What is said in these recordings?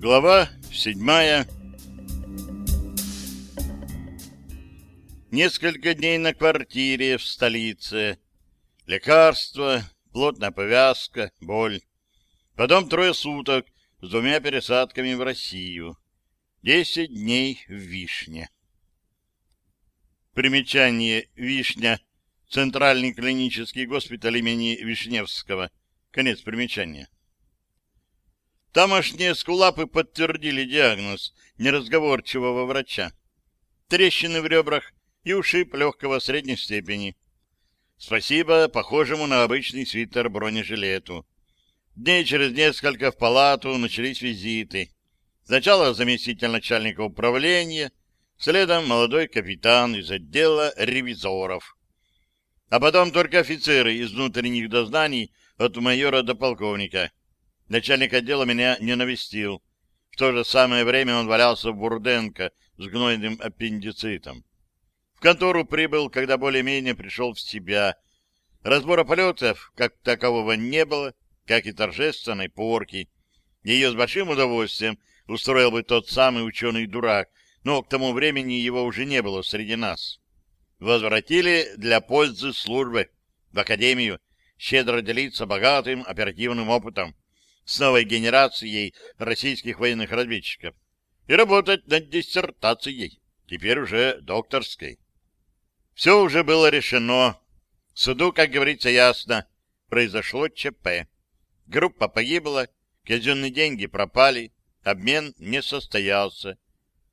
Глава седьмая. Несколько дней на квартире в столице. Лекарства, плотная повязка, боль. Потом трое суток с двумя пересадками в Россию. Десять дней в Вишне. Примечание «Вишня» — Центральный клинический госпиталь имени Вишневского. Конец примечания. Тамошние скулапы подтвердили диагноз неразговорчивого врача. Трещины в ребрах и ушиб легкого средней степени. Спасибо похожему на обычный свитер бронежилету. Дней через несколько в палату начались визиты. Сначала заместитель начальника управления, следом молодой капитан из отдела ревизоров. А потом только офицеры из внутренних дознаний от майора до полковника. Начальник отдела меня не навестил. В то же самое время он валялся в Бурденко с гнойным аппендицитом. В контору прибыл, когда более-менее пришел в себя. Разбора полетов как такового не было, как и торжественной порки. Ее с большим удовольствием устроил бы тот самый ученый-дурак, но к тому времени его уже не было среди нас. Возвратили для пользы службы в академию, щедро делиться богатым оперативным опытом с новой генерацией российских военных разведчиков и работать над диссертацией, теперь уже докторской. Все уже было решено. Суду, как говорится, ясно. Произошло ЧП. Группа погибла, казенные деньги пропали, обмен не состоялся.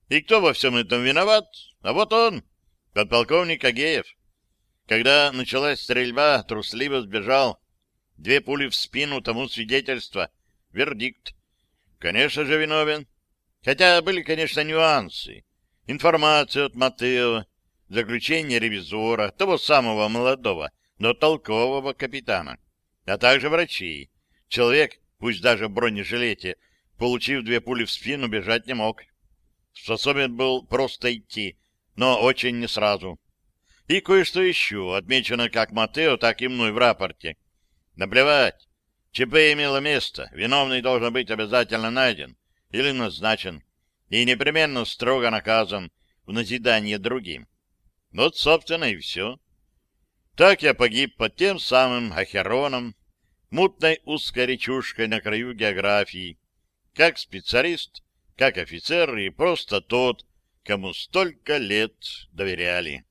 И кто во всем этом виноват? А вот он, подполковник Агеев. Когда началась стрельба, трусливо сбежал. Две пули в спину тому свидетельства — Вердикт. Конечно же, виновен. Хотя были, конечно, нюансы. Информация от Матео, заключение ревизора, того самого молодого, но толкового капитана, а также врачи. Человек, пусть даже в бронежилете, получив две пули в спину, бежать не мог. Способен был просто идти, но очень не сразу. И кое-что еще, отмечено как Матео, так и мной в рапорте. Наплевать, ЧП имело место, виновный должен быть обязательно найден или назначен и непременно строго наказан в назидание другим. Вот, собственно, и все. Так я погиб под тем самым Ахероном, мутной узкой речушкой на краю географии, как специалист, как офицер и просто тот, кому столько лет доверяли.